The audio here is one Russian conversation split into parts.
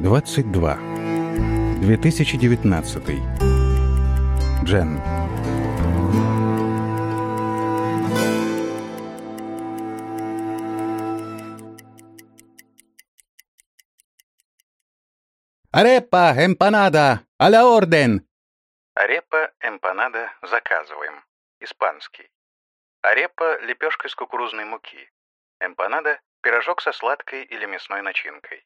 22. 2019. Джен. «Арепа, эмпанада, а-ля орден!» Арепа, эмпанада заказываем. Испанский. Арепа – лепешка из кукурузной муки. Эмпанада – пирожок со сладкой или мясной начинкой.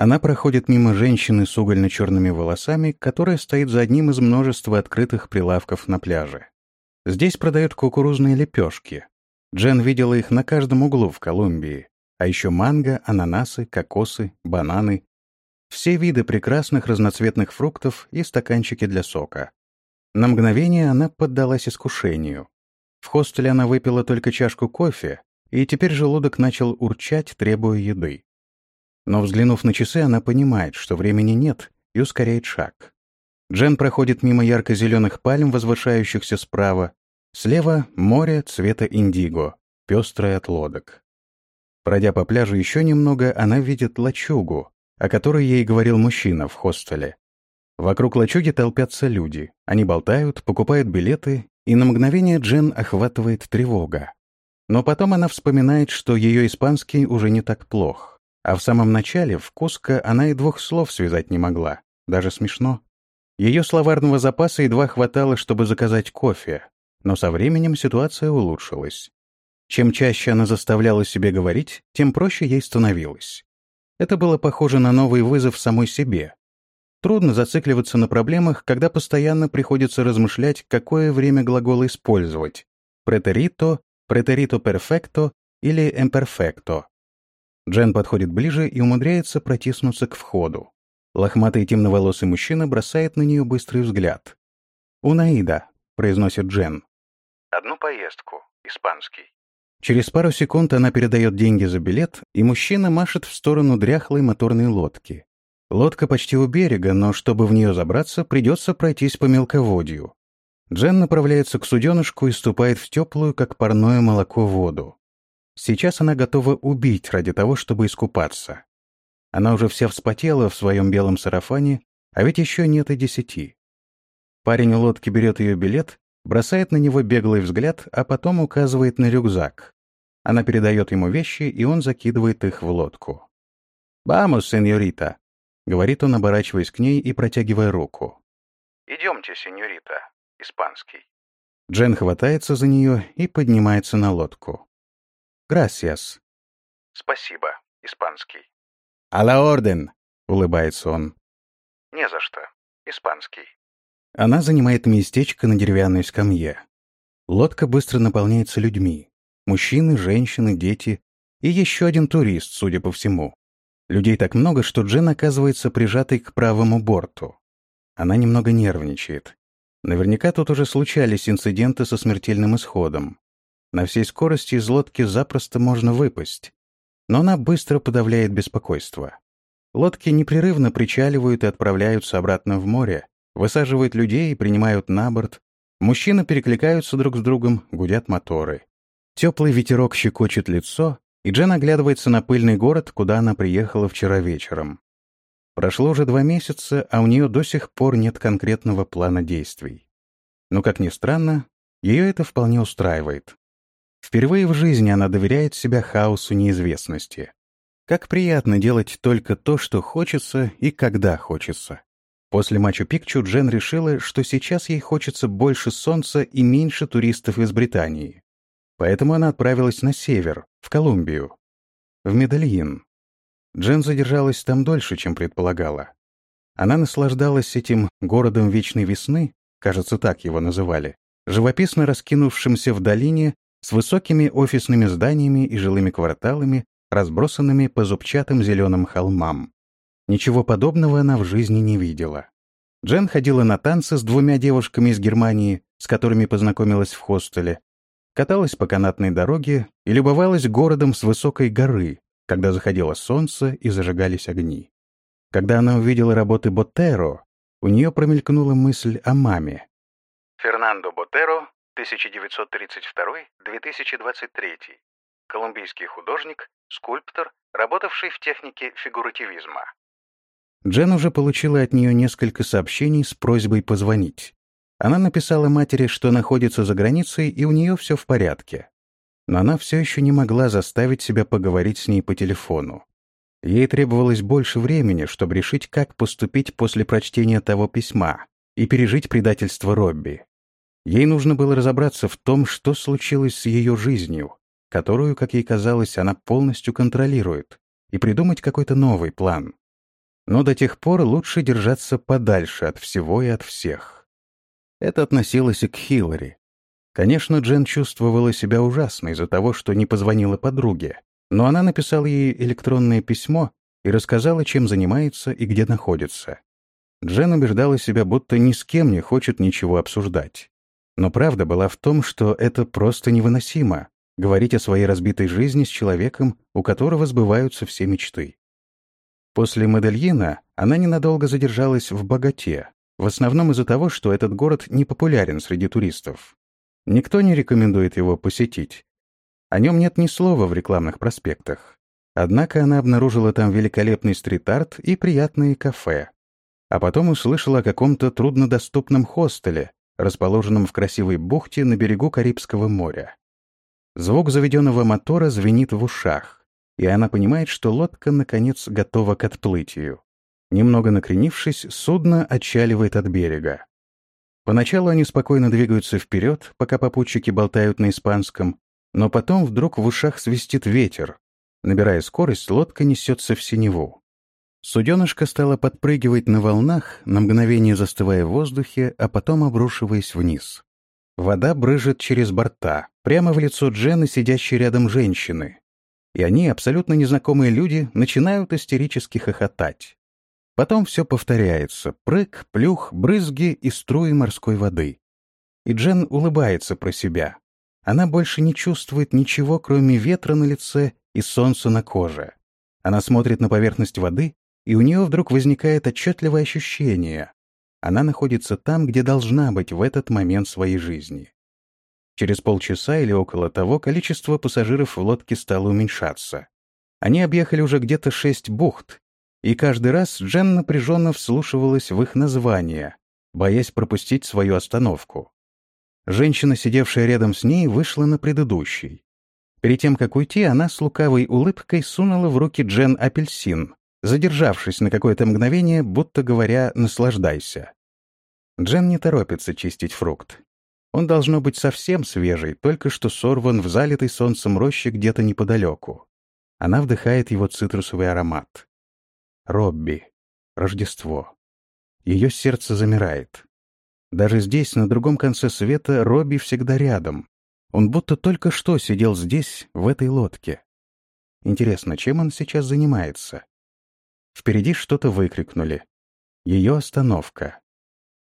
Она проходит мимо женщины с угольно-черными волосами, которая стоит за одним из множества открытых прилавков на пляже. Здесь продают кукурузные лепешки. Джен видела их на каждом углу в Колумбии. А еще манго, ананасы, кокосы, бананы. Все виды прекрасных разноцветных фруктов и стаканчики для сока. На мгновение она поддалась искушению. В хостеле она выпила только чашку кофе, и теперь желудок начал урчать, требуя еды. Но, взглянув на часы, она понимает, что времени нет, и ускоряет шаг. Джен проходит мимо ярко-зеленых пальм, возвышающихся справа. Слева — море цвета индиго, пестрое от лодок. Пройдя по пляжу еще немного, она видит лачугу, о которой ей говорил мужчина в хостеле. Вокруг лачуги толпятся люди. Они болтают, покупают билеты, и на мгновение Джен охватывает тревога. Но потом она вспоминает, что ее испанский уже не так плох. А в самом начале в Куско она и двух слов связать не могла. Даже смешно. Ее словарного запаса едва хватало, чтобы заказать кофе. Но со временем ситуация улучшилась. Чем чаще она заставляла себе говорить, тем проще ей становилось. Это было похоже на новый вызов самой себе. Трудно зацикливаться на проблемах, когда постоянно приходится размышлять, какое время глагола использовать — претерито, претерито перфекто или имперфекто. Джен подходит ближе и умудряется протиснуться к входу. Лохматый темноволосый мужчина бросает на нее быстрый взгляд. «Унаида», — произносит Джен. «Одну поездку. Испанский». Через пару секунд она передает деньги за билет, и мужчина машет в сторону дряхлой моторной лодки. Лодка почти у берега, но чтобы в нее забраться, придется пройтись по мелководью. Джен направляется к суденышку и ступает в теплую, как парное молоко, воду. Сейчас она готова убить ради того, чтобы искупаться. Она уже вся вспотела в своем белом сарафане, а ведь еще нет и десяти. Парень у лодки берет ее билет, бросает на него беглый взгляд, а потом указывает на рюкзак. Она передает ему вещи, и он закидывает их в лодку. «Вамос, сеньорита», — говорит он, оборачиваясь к ней и протягивая руку. «Идемте, сеньорита», — испанский. Джен хватается за нее и поднимается на лодку. «Gracias». «Спасибо, испанский». «А la orden», — улыбается он. «Не за что, испанский». Она занимает местечко на деревянной скамье. Лодка быстро наполняется людьми. Мужчины, женщины, дети и еще один турист, судя по всему. Людей так много, что Джен оказывается прижатой к правому борту. Она немного нервничает. Наверняка тут уже случались инциденты со смертельным исходом. На всей скорости из лодки запросто можно выпасть. Но она быстро подавляет беспокойство. Лодки непрерывно причаливают и отправляются обратно в море, высаживают людей и принимают на борт. Мужчины перекликаются друг с другом, гудят моторы. Теплый ветерок щекочет лицо, и Джен оглядывается на пыльный город, куда она приехала вчера вечером. Прошло уже два месяца, а у нее до сих пор нет конкретного плана действий. Но, как ни странно, ее это вполне устраивает. Впервые в жизни она доверяет себя хаосу неизвестности. Как приятно делать только то, что хочется и когда хочется. После Мачу-Пикчу Джен решила, что сейчас ей хочется больше солнца и меньше туристов из Британии. Поэтому она отправилась на север, в Колумбию, в Медельин. Джен задержалась там дольше, чем предполагала. Она наслаждалась этим городом вечной весны, кажется, так его называли, живописно раскинувшимся в долине с высокими офисными зданиями и жилыми кварталами, разбросанными по зубчатым зеленым холмам. Ничего подобного она в жизни не видела. Джен ходила на танцы с двумя девушками из Германии, с которыми познакомилась в хостеле, каталась по канатной дороге и любовалась городом с высокой горы, когда заходило солнце и зажигались огни. Когда она увидела работы Ботеро, у нее промелькнула мысль о маме. Фернандо Ботеро 1932-2023. Колумбийский художник, скульптор, работавший в технике фигуративизма. Джен уже получила от нее несколько сообщений с просьбой позвонить. Она написала матери, что находится за границей и у нее все в порядке. Но она все еще не могла заставить себя поговорить с ней по телефону. Ей требовалось больше времени, чтобы решить, как поступить после прочтения того письма и пережить предательство Робби. Ей нужно было разобраться в том, что случилось с ее жизнью, которую, как ей казалось, она полностью контролирует, и придумать какой-то новый план. Но до тех пор лучше держаться подальше от всего и от всех. Это относилось и к Хиллари. Конечно, Джен чувствовала себя ужасно из-за того, что не позвонила подруге, но она написала ей электронное письмо и рассказала, чем занимается и где находится. Джен убеждала себя, будто ни с кем не хочет ничего обсуждать. Но правда была в том, что это просто невыносимо — говорить о своей разбитой жизни с человеком, у которого сбываются все мечты. После Медельина она ненадолго задержалась в Богате, в основном из-за того, что этот город не популярен среди туристов. Никто не рекомендует его посетить, о нем нет ни слова в рекламных проспектах. Однако она обнаружила там великолепный стрит-арт и приятные кафе. А потом услышала о каком-то труднодоступном хостеле, расположенном в красивой бухте на берегу Карибского моря. Звук заведенного мотора звенит в ушах, и она понимает, что лодка, наконец, готова к отплытию. Немного накренившись, судно отчаливает от берега. Поначалу они спокойно двигаются вперед, пока попутчики болтают на испанском, но потом вдруг в ушах свистит ветер. Набирая скорость, лодка несется в синеву. Суденышко стало подпрыгивать на волнах, на мгновение застывая в воздухе, а потом обрушиваясь вниз. Вода брыжет через борта, прямо в лицо Джены, сидящей рядом женщины. И они, абсолютно незнакомые люди, начинают истерически хохотать. Потом все повторяется — прыг, плюх, брызги и струи морской воды. И Джен улыбается про себя. Она больше не чувствует ничего, кроме ветра на лице и солнца на коже. Она смотрит на поверхность воды, и у нее вдруг возникает отчетливое ощущение. Она находится там, где должна быть в этот момент своей жизни. Через полчаса или около того количество пассажиров в лодке стало уменьшаться. Они объехали уже где-то шесть бухт, и каждый раз Джен напряженно вслушивалась в их названия, боясь пропустить свою остановку. Женщина, сидевшая рядом с ней, вышла на предыдущий. Перед тем, как уйти, она с лукавой улыбкой сунула в руки Джен апельсин, задержавшись на какое-то мгновение, будто говоря «наслаждайся». Джен не торопится чистить фрукт. Он должно быть совсем свежий, только что сорван в залитой солнцем роще где-то неподалеку. Она вдыхает его цитрусовый аромат. Робби. Рождество. Ее сердце замирает. Даже здесь, на другом конце света, Робби всегда рядом. Он будто только что сидел здесь, в этой лодке. Интересно, чем он сейчас занимается? Впереди что-то выкрикнули. Ее остановка.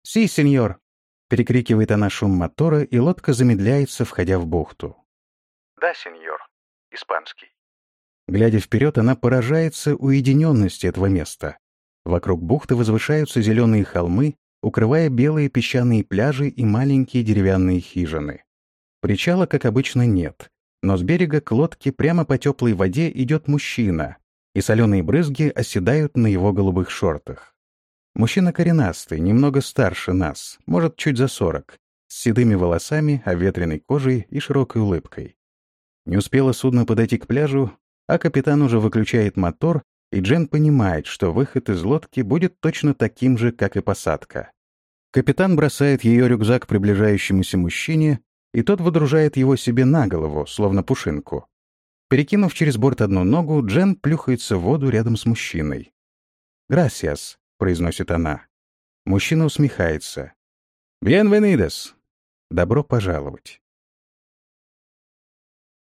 «Си, сеньор!» — перекрикивает она шум мотора, и лодка замедляется, входя в бухту. «Да, сеньор. Испанский». Глядя вперед, она поражается уединенности этого места. Вокруг бухты возвышаются зеленые холмы, укрывая белые песчаные пляжи и маленькие деревянные хижины. Причала, как обычно, нет, но с берега к лодке прямо по теплой воде идет мужчина, и соленые брызги оседают на его голубых шортах. Мужчина коренастый, немного старше нас, может, чуть за сорок, с седыми волосами, оветренной кожей и широкой улыбкой. Не успело судно подойти к пляжу, а капитан уже выключает мотор и Джен понимает, что выход из лодки будет точно таким же, как и посадка. Капитан бросает ее рюкзак приближающемуся мужчине, и тот выдружает его себе на голову, словно пушинку. Перекинув через борт одну ногу, Джен плюхается в воду рядом с мужчиной. «Грасиас», — произносит она. Мужчина усмехается. «Бьенвенидес!» «Добро пожаловать!»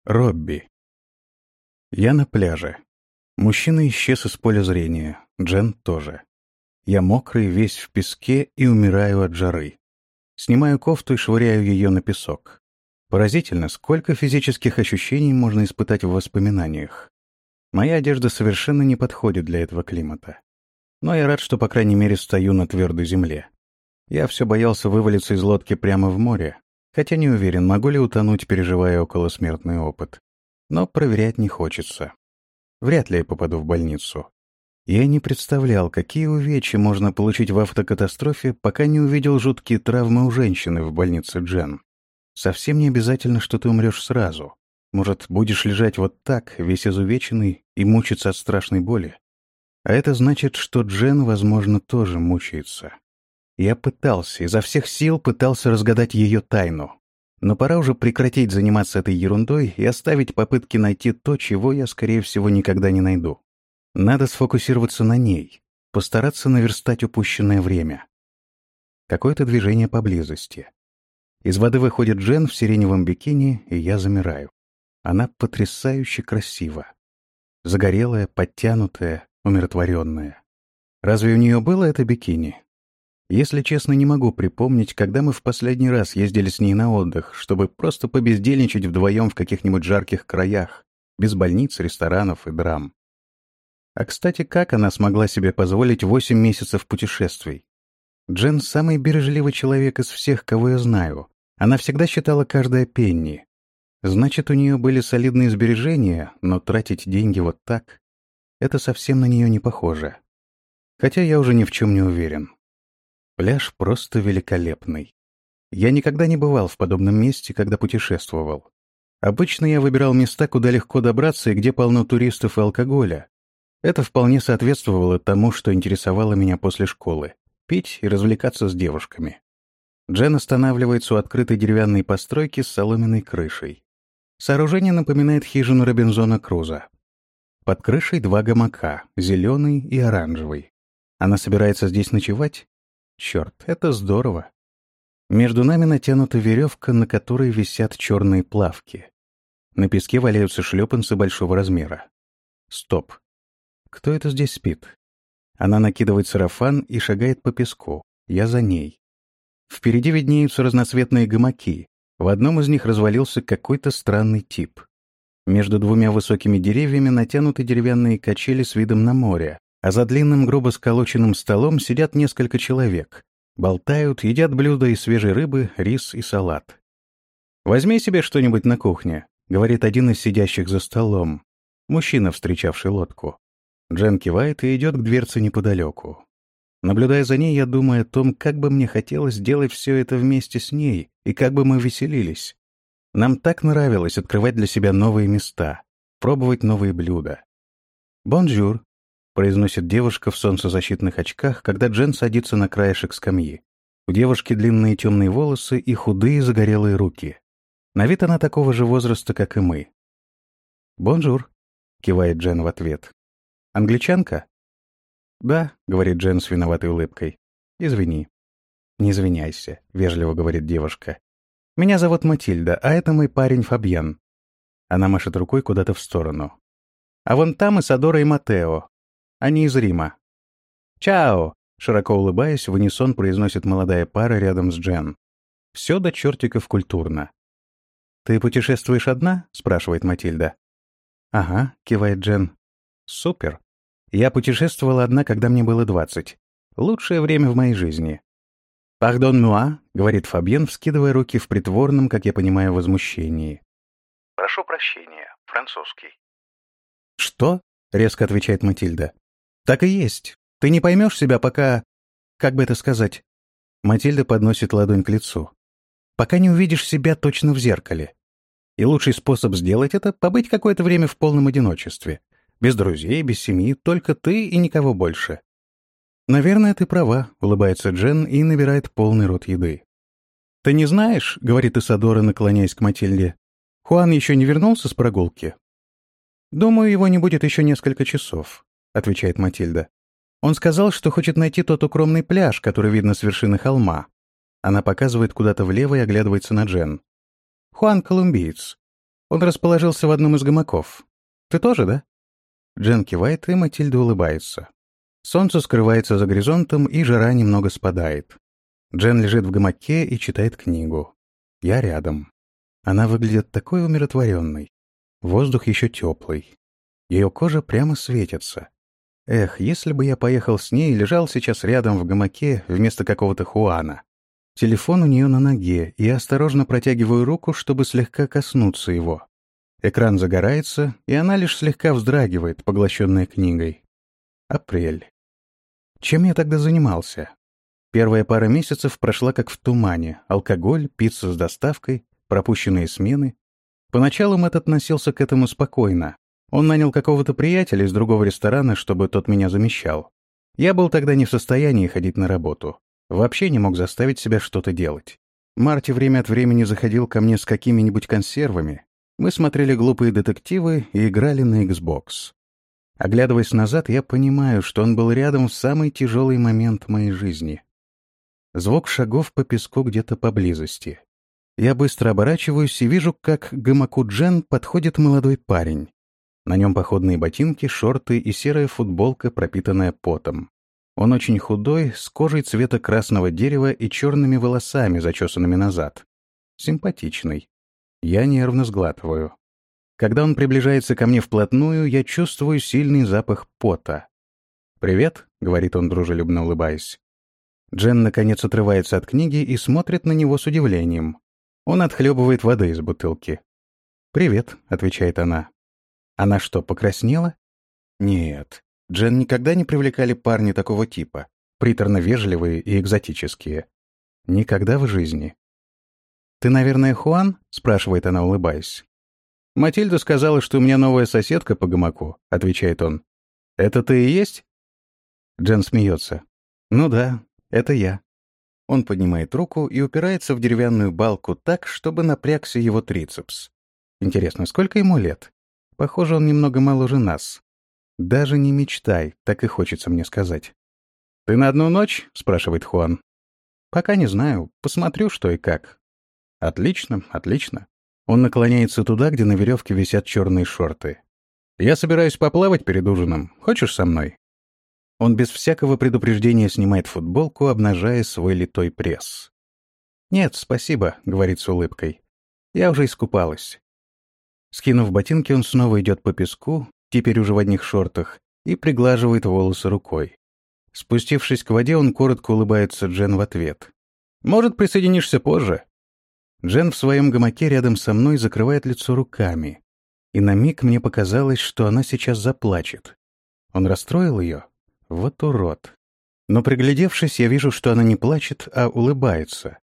Робби. Я на пляже. Мужчина исчез из поля зрения, Джен тоже. Я мокрый, весь в песке и умираю от жары. Снимаю кофту и швыряю ее на песок. Поразительно, сколько физических ощущений можно испытать в воспоминаниях. Моя одежда совершенно не подходит для этого климата. Но я рад, что, по крайней мере, стою на твердой земле. Я все боялся вывалиться из лодки прямо в море, хотя не уверен, могу ли утонуть, переживая околосмертный опыт. Но проверять не хочется. Вряд ли я попаду в больницу. Я не представлял, какие увечья можно получить в автокатастрофе, пока не увидел жуткие травмы у женщины в больнице Джен. Совсем не обязательно, что ты умрешь сразу. Может, будешь лежать вот так, весь изувеченный, и мучиться от страшной боли? А это значит, что Джен, возможно, тоже мучается. Я пытался, изо всех сил пытался разгадать ее тайну. Но пора уже прекратить заниматься этой ерундой и оставить попытки найти то, чего я, скорее всего, никогда не найду. Надо сфокусироваться на ней, постараться наверстать упущенное время. Какое-то движение поблизости. Из воды выходит Джен в сиреневом бикини, и я замираю. Она потрясающе красива. Загорелая, подтянутая, умиротворенная. Разве у нее было это бикини? Если честно, не могу припомнить, когда мы в последний раз ездили с ней на отдых, чтобы просто побездельничать вдвоем в каких-нибудь жарких краях, без больниц, ресторанов и драм. А, кстати, как она смогла себе позволить восемь месяцев путешествий? Джен — самый бережливый человек из всех, кого я знаю. Она всегда считала каждое пенни. Значит, у нее были солидные сбережения, но тратить деньги вот так — это совсем на нее не похоже. Хотя я уже ни в чем не уверен. Пляж просто великолепный. Я никогда не бывал в подобном месте, когда путешествовал. Обычно я выбирал места, куда легко добраться и где полно туристов и алкоголя, это вполне соответствовало тому, что интересовало меня после школы — пить и развлекаться с девушками. Джен останавливается у открытой деревянной постройки с соломенной крышей. Сооружение напоминает хижину Робинзона Круза. Под крышей два гамака — зеленый и оранжевый. Она собирается здесь ночевать? Черт, это здорово. Между нами натянута веревка, на которой висят черные плавки. На песке валяются шлепанцы большого размера. Стоп. Кто это здесь спит? Она накидывает сарафан и шагает по песку. Я за ней. Впереди виднеются разноцветные гамаки. В одном из них развалился какой-то странный тип. Между двумя высокими деревьями натянуты деревянные качели с видом на море, а за длинным грубо сколоченным столом сидят несколько человек. Болтают, едят блюда из свежей рыбы, рис и салат. «Возьми себе что-нибудь на кухне», — говорит один из сидящих за столом. Мужчина, встречавший лодку. Джен кивает и идет к дверце неподалеку. Наблюдая за ней, я думаю о том, как бы мне хотелось сделать все это вместе с ней и как бы мы веселились. Нам так нравилось открывать для себя новые места, пробовать новые блюда. «Bonjour», — произносит девушка в солнцезащитных очках, когда Джен садится на краешек скамьи. У девушки длинные темные волосы и худые загорелые руки. На вид она такого же возраста, как и мы. «Бонжур», — кивает Джен в ответ. «Англичанка?» «Да», — говорит Джен с виноватой улыбкой. «Извини». «Не извиняйся», — вежливо говорит девушка. «Меня зовут Матильда, а это мой парень Фабьен». Она машет рукой куда-то в сторону. «А вон там Исадора и Матео. Они из Рима». «Чао!» — широко улыбаясь, в унисон произносит молодая пара рядом с Джен. Все до чертиков культурно. «Ты путешествуешь одна?» — спрашивает Матильда. «Ага», — кивает Джен. «Супер. Я путешествовала одна, когда мне было двадцать. Лучшее время в моей жизни. «Пардон муа», — говорит Фабьен, вскидывая руки в притворном, как я понимаю, возмущении. «Прошу прощения, французский». «Что?» — резко отвечает Матильда. «Так и есть. Ты не поймешь себя, пока... Как бы это сказать?» Матильда подносит ладонь к лицу. «Пока не увидишь себя точно в зеркале. И лучший способ сделать это — побыть какое-то время в полном одиночестве. Без друзей, без семьи, только ты и никого больше. «Наверное, ты права», — улыбается Джен и набирает полный рот еды. «Ты не знаешь», — говорит Исадора, наклоняясь к Матильде, — «Хуан еще не вернулся с прогулки?» «Думаю, его не будет еще несколько часов», — отвечает Матильда. «Он сказал, что хочет найти тот укромный пляж, который видно с вершины холма». Она показывает куда-то влево и оглядывается на Джен. «Хуан колумбиец. Он расположился в одном из гамаков. Ты тоже, да?» Джен кивает, и Матильда улыбается. Солнце скрывается за горизонтом, и жара немного спадает. Джен лежит в гамаке и читает книгу. Я рядом. Она выглядит такой умиротворенной. Воздух еще теплый. Ее кожа прямо светится. Эх, если бы я поехал с ней и лежал сейчас рядом в гамаке вместо какого-то Хуана. Телефон у нее на ноге, и я осторожно протягиваю руку, чтобы слегка коснуться его. Экран загорается, и она лишь слегка вздрагивает, поглощенная книгой. Апрель. Чем я тогда занимался? Первая пара месяцев прошла как в тумане. Алкоголь, пицца с доставкой, пропущенные смены. Поначалу Мэтт относился к этому спокойно. Он нанял какого-то приятеля из другого ресторана, чтобы тот меня замещал. Я был тогда не в состоянии ходить на работу. Вообще не мог заставить себя что-то делать. Марти время от времени заходил ко мне с какими-нибудь консервами. Мы смотрели глупые детективы и играли на Xbox. Оглядываясь назад, я понимаю, что он был рядом в самый тяжелый момент моей жизни. Звук шагов по песку где-то поблизости. Я быстро оборачиваюсь и вижу, как к гамаку Джен подходит молодой парень. На нем походные ботинки, шорты и серая футболка, пропитанная потом. Он очень худой, с кожей цвета красного дерева и черными волосами, зачесанными назад. Симпатичный. Я нервно сглатываю. Когда он приближается ко мне вплотную, я чувствую сильный запах пота. «Привет», — говорит он, дружелюбно улыбаясь. Джен, наконец, отрывается от книги и смотрит на него с удивлением. Он отхлебывает воды из бутылки. «Привет», — отвечает она. «Она что, покраснела?» «Нет, Джен никогда не привлекали парни такого типа, приторно-вежливые и экзотические. Никогда в жизни. «Ты, наверное, Хуан?» — спрашивает она, улыбаясь. «Матильда сказала, что у меня новая соседка по гамаку», — отвечает он. «Это ты и есть?» Джен смеется. «Ну да, это я». Он поднимает руку и упирается в деревянную балку так, чтобы напрягся его трицепс. Интересно, сколько ему лет? Похоже, он немного моложе нас. «Даже не мечтай», так и хочется мне сказать. «Ты на одну ночь?» — спрашивает Хуан. «Пока не знаю. Посмотрю, что и как». «Отлично, отлично». Он наклоняется туда, где на веревке висят черные шорты. «Я собираюсь поплавать перед ужином. Хочешь со мной?» Он без всякого предупреждения снимает футболку, обнажая свой литой пресс. «Нет, спасибо», — говорит с улыбкой. «Я уже искупалась». Скинув ботинки, он снова идет по песку, теперь уже в одних шортах, и приглаживает волосы рукой. Спустившись к воде, он коротко улыбается Джен в ответ. «Может, присоединишься позже?» Джен в своем гамаке рядом со мной закрывает лицо руками. И на миг мне показалось, что она сейчас заплачет. Он расстроил ее? Вот урод. Но приглядевшись, я вижу, что она не плачет, а улыбается.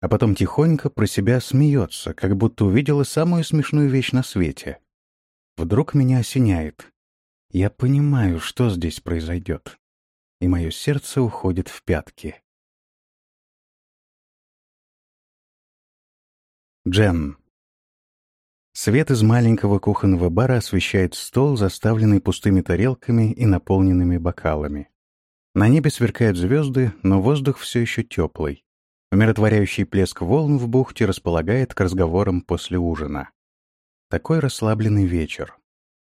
А потом тихонько про себя смеется, как будто увидела самую смешную вещь на свете. Вдруг меня осеняет. Я понимаю, что здесь произойдет. И мое сердце уходит в пятки. Джен. Свет из маленького кухонного бара освещает стол, заставленный пустыми тарелками и наполненными бокалами. На небе сверкают звезды, но воздух все еще теплый. Умиротворяющий плеск волн в бухте располагает к разговорам после ужина. Такой расслабленный вечер.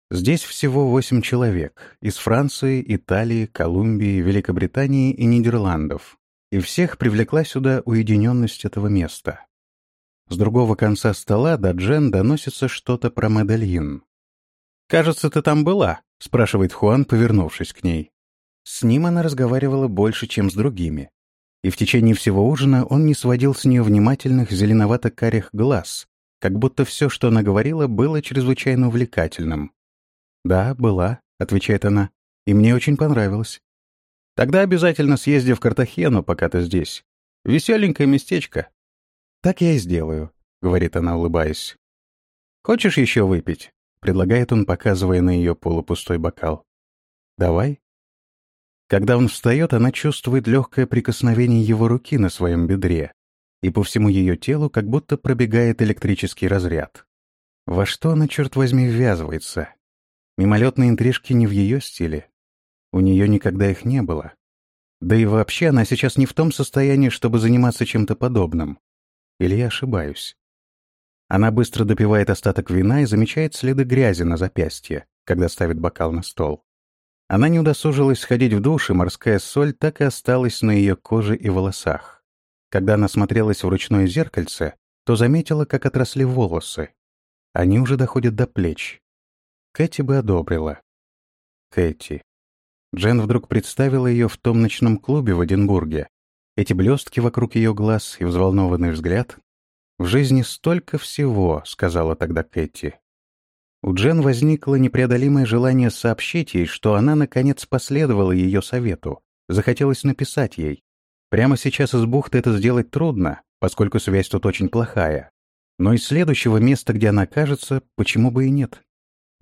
Здесь всего восемь человек из Франции, Италии, Колумбии, Великобритании и Нидерландов. И всех привлекла сюда уединенность этого места. С другого конца стола до Джен доносится что-то про Медельин. «Кажется, ты там была?» — спрашивает Хуан, повернувшись к ней. С ним она разговаривала больше, чем с другими. И в течение всего ужина он не сводил с нее внимательных зеленовато-карих глаз, как будто все, что она говорила, было чрезвычайно увлекательным. «Да, была», — отвечает она, — «и мне очень понравилось». «Тогда обязательно съезди в Картахену, пока ты здесь. Веселенькое местечко». «Так я и сделаю», — говорит она, улыбаясь. «Хочешь еще выпить?» — предлагает он, показывая на ее полупустой бокал. «Давай». Когда он встает, она чувствует легкое прикосновение его руки на своем бедре, и по всему ее телу как будто пробегает электрический разряд. Во что она, черт возьми, ввязывается? Мимолетные интрижки не в ее стиле. У нее никогда их не было. Да и вообще она сейчас не в том состоянии, чтобы заниматься чем-то подобным. Или я ошибаюсь? Она быстро допивает остаток вина и замечает следы грязи на запястье, когда ставит бокал на стол. Она не удосужилась сходить в душ, и морская соль так и осталась на ее коже и волосах. Когда она смотрелась в ручное зеркальце, то заметила, как отросли волосы. Они уже доходят до плеч. Кэти бы одобрила. Кэти. Джен вдруг представила ее в том ночном клубе в Эдинбурге. Эти блестки вокруг ее глаз и взволнованный взгляд. «В жизни столько всего», — сказала тогда Кэти. У Джен возникло непреодолимое желание сообщить ей, что она, наконец, последовала ее совету. Захотелось написать ей. Прямо сейчас из бухты это сделать трудно, поскольку связь тут очень плохая. Но из следующего места, где она окажется, почему бы и нет?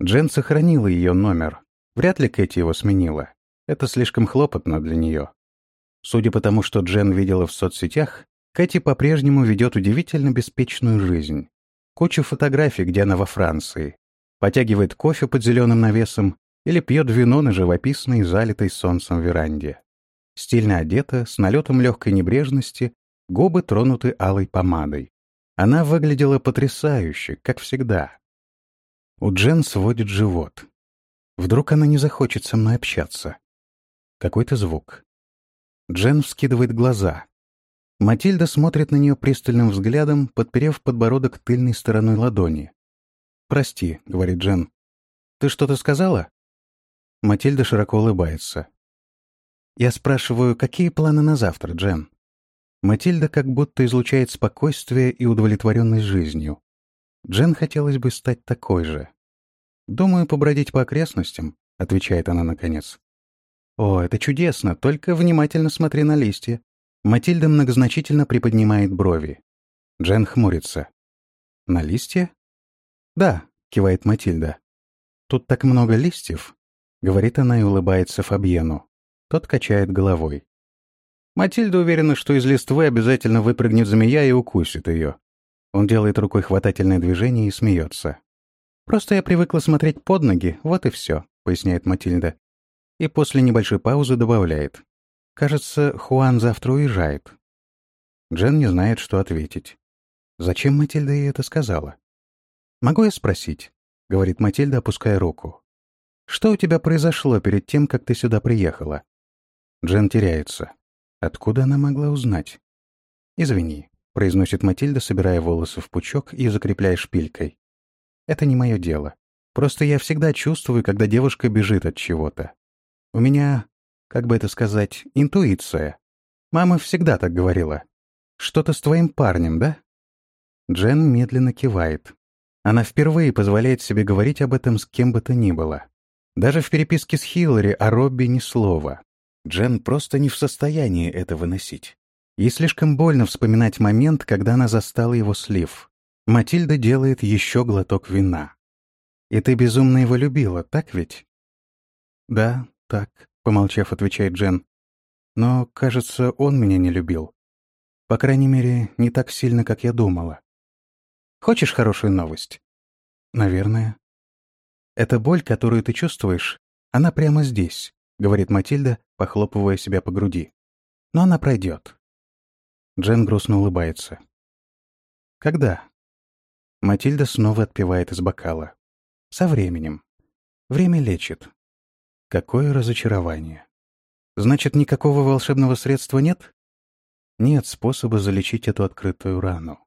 Джен сохранила ее номер. Вряд ли Кэти его сменила. Это слишком хлопотно для нее. Судя по тому, что Джен видела в соцсетях, Кэти по-прежнему ведет удивительно беспечную жизнь. Куча фотографий, где она во Франции. Потягивает кофе под зеленым навесом или пьет вино на живописной, залитой солнцем веранде. Стильно одета, с налетом легкой небрежности, губы тронуты алой помадой. Она выглядела потрясающе, как всегда. У Джен сводит живот. Вдруг она не захочет со мной общаться. Какой-то звук. Джен вскидывает глаза. Матильда смотрит на нее пристальным взглядом, подперев подбородок тыльной стороной ладони. «Прости», — говорит Джен. «Ты что-то сказала?» Матильда широко улыбается. «Я спрашиваю, какие планы на завтра, Джен?» Матильда как будто излучает спокойствие и удовлетворенность жизнью. Джен хотелось бы стать такой же. «Думаю, побродить по окрестностям», — отвечает она наконец. «О, это чудесно, только внимательно смотри на листья. Матильда многозначительно приподнимает брови. Джен хмурится. «На листья?» «Да», — кивает Матильда. «Тут так много листьев», — говорит она и улыбается Фабьену. Тот качает головой. Матильда уверена, что из листвы обязательно выпрыгнет змея и укусит ее. Он делает рукой хватательное движение и смеется. «Просто я привыкла смотреть под ноги, вот и все», — поясняет Матильда. И после небольшой паузы добавляет. Кажется, Хуан завтра уезжает. Джен не знает, что ответить. Зачем Матильда ей это сказала? «Могу я спросить?» — говорит Матильда, опуская руку. «Что у тебя произошло перед тем, как ты сюда приехала?» Джен теряется. Откуда она могла узнать? «Извини», — произносит Матильда, собирая волосы в пучок и закрепляя шпилькой. «Это не мое дело. Просто я всегда чувствую, когда девушка бежит от чего-то. У меня как бы это сказать, интуиция. Мама всегда так говорила. Что-то с твоим парнем, да? Джен медленно кивает. Она впервые позволяет себе говорить об этом с кем бы то ни было. Даже в переписке с Хиллари о Робби ни слова. Джен просто не в состоянии это выносить. Ей слишком больно вспоминать момент, когда она застала его слив. Матильда делает еще глоток вина. «И ты безумно его любила, так ведь?» «Да, так», — помолчав, отвечает Джен. «Но, кажется, он меня не любил. По крайней мере, не так сильно, как я думала. Хочешь хорошую новость?» «Наверное». «Эта боль, которую ты чувствуешь, она прямо здесь», — говорит Матильда, похлопывая себя по груди. «Но она пройдет». Джен грустно улыбается. «Когда?» Матильда снова отпивает из бокала. «Со временем. Время лечит. Какое разочарование. Значит, никакого волшебного средства нет? Нет способа залечить эту открытую рану.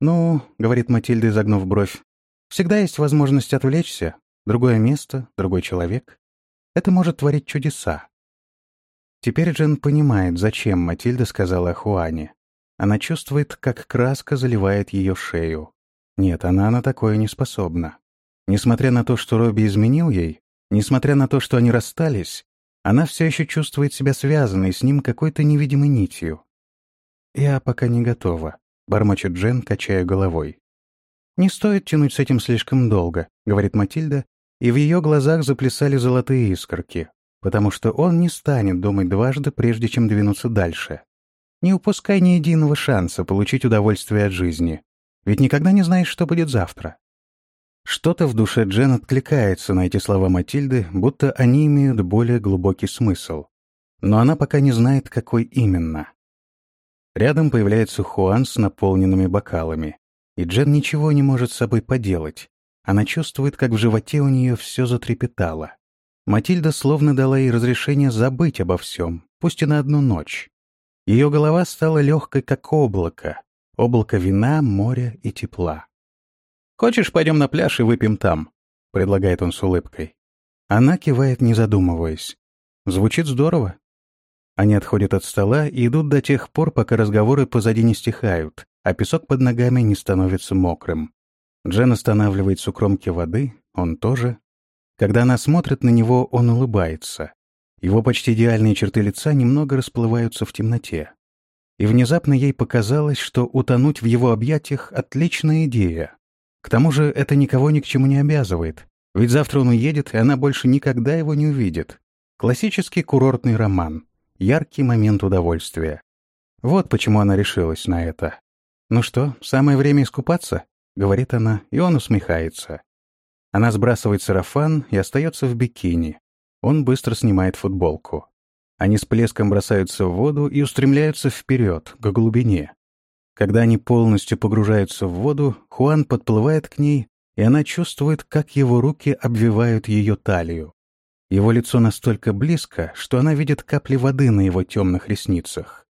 «Ну», — говорит Матильда, изогнув бровь, — «всегда есть возможность отвлечься. Другое место, другой человек. Это может творить чудеса». Теперь Джен понимает, зачем Матильда сказала о Хуане. Она чувствует, как краска заливает ее шею. Нет, она на такое не способна. Несмотря на то, что Робби изменил ей, Несмотря на то, что они расстались, она все еще чувствует себя связанной с ним какой-то невидимой нитью. «Я пока не готова», — бормочет Джен, качая головой. «Не стоит тянуть с этим слишком долго», — говорит Матильда, и в ее глазах заплясали золотые искорки, потому что он не станет думать дважды, прежде чем двинуться дальше. Не упускай ни единого шанса получить удовольствие от жизни, ведь никогда не знаешь, что будет завтра. Что-то в душе Джен откликается на эти слова Матильды, будто они имеют более глубокий смысл. Но она пока не знает, какой именно. Рядом появляется Хуан с наполненными бокалами, и Джен ничего не может с собой поделать. Она чувствует, как в животе у нее все затрепетало. Матильда словно дала ей разрешение забыть обо всем, пусть и на одну ночь. Ее голова стала легкой, как облако, облако вина, моря и тепла. «Хочешь, пойдем на пляж и выпьем там?» — предлагает он с улыбкой. Она кивает, не задумываясь. Звучит здорово. Они отходят от стола и идут до тех пор, пока разговоры позади не стихают, а песок под ногами не становится мокрым. Джен останавливается у кромки воды, он тоже. Когда она смотрит на него, он улыбается. Его почти идеальные черты лица немного расплываются в темноте. И внезапно ей показалось, что утонуть в его объятиях — отличная идея. К тому же это никого ни к чему не обязывает, ведь завтра он уедет, и она больше никогда его не увидит. Классический курортный роман, яркий момент удовольствия. Вот почему она решилась на это. «Ну что, самое время искупаться?» — говорит она, и он усмехается. Она сбрасывает сарафан и остается в бикини. Он быстро снимает футболку. Они с плеском бросаются в воду и устремляются вперед, к глубине. Когда они полностью погружаются в воду, Хуан подплывает к ней, и она чувствует, как его руки обвивают ее талию. Его лицо настолько близко, что она видит капли воды на его темных ресницах.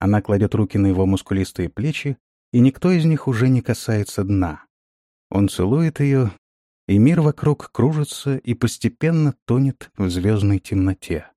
Она кладет руки на его мускулистые плечи, и никто из них уже не касается дна. Он целует ее, и мир вокруг кружится и постепенно тонет в звездной темноте.